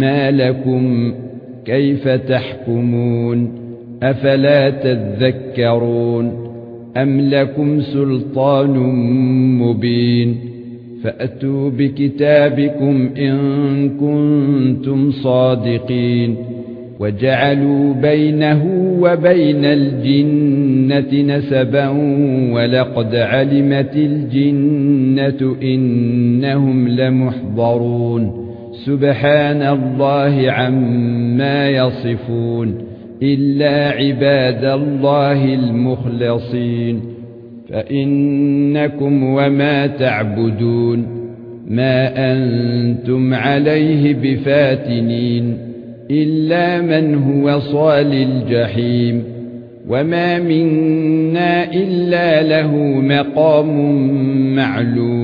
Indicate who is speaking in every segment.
Speaker 1: ما لكم كيف تحكمون أفلا تذكرون أم لكم سلطان مبين فأتوا بكتابكم إن كنتم صادقين وجعلوا بينه وبين الجنة نسبا ولقد علمت الجنة إنهم لمحضرون سبحان الله عما يصفون إلا عباد الله المخلصين فإنكم وما تعبدون ما أنتم عليه بفاتنين إلا من هو صال الجحيم وما منا إلا له مقام معلوم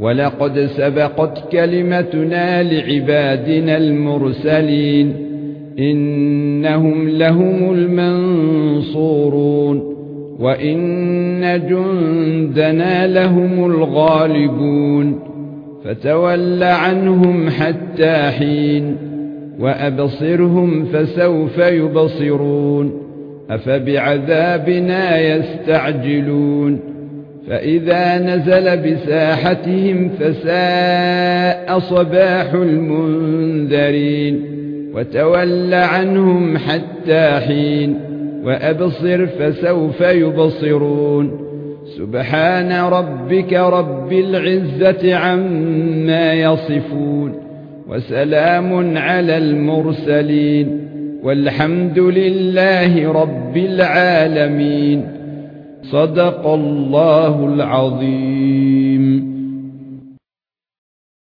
Speaker 1: ولقد سبقت كلمتنا لعبادنا المرسلين إنهم لهم المنصورون وإن جندنا لهم الغالبون فتول عنهم حتى حين وأبصرهم فسوف يبصرون أفبعذابنا يستعجلون فإذا نزل بساحتهم فساء صباح المنذرين وتول عنهم حتى حين وأبصر فسوف يبصرون سبحان ربك رب العزة عما يصفون وسلام على المرسلين والحمد لله رب العالمين صدق الله العظيم.